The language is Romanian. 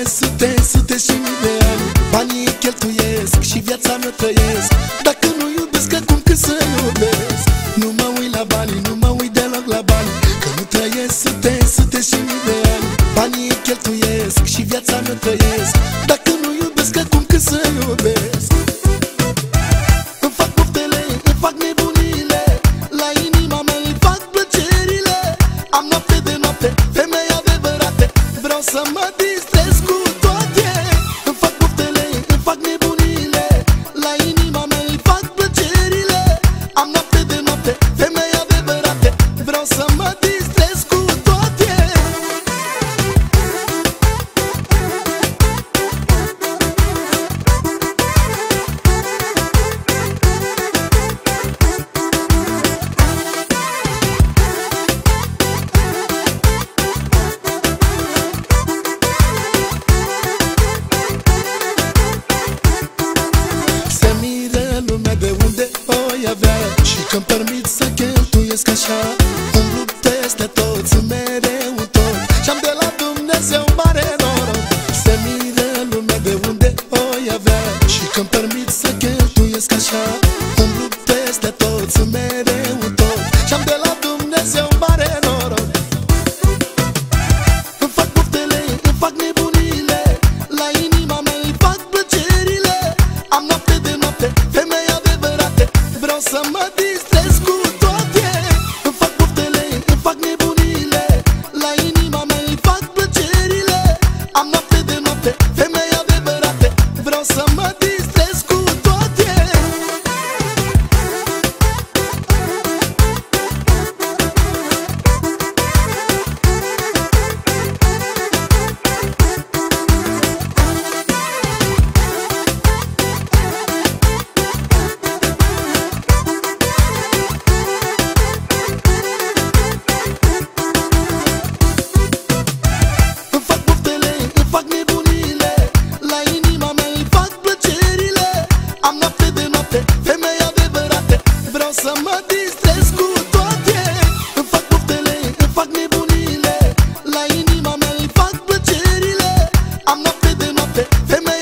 e sute, sute și mii de ani. Banii cheltuiesc și viața mea trăiesc. Dacă nu iubesc, acum cât să iubesc? Nu mă uit la bani, nu mă uit deloc la bani Că nu trăiesc sute, sute și mii de ani. Banii cheltuiesc și viața mea trăiesc. Dacă stres cu voi avea. Și când permit să cheltuiesc așa Îmi luptesc de tot, sunt mereu tot. Și-am de la Dumnezeu mare noroc Se miră lumea de unde voi avea. Și când permit să cheltuiesc așa Îmi luptesc de tot, sunt mereu tot. Somebody. Am noapte de noapte, femei adevărate. Vreau să mă distrez cu toate. Îmi fac poftele, îmi fac nebunile. La inima mea îi fac plăcerile. Am noapte de noapte, femei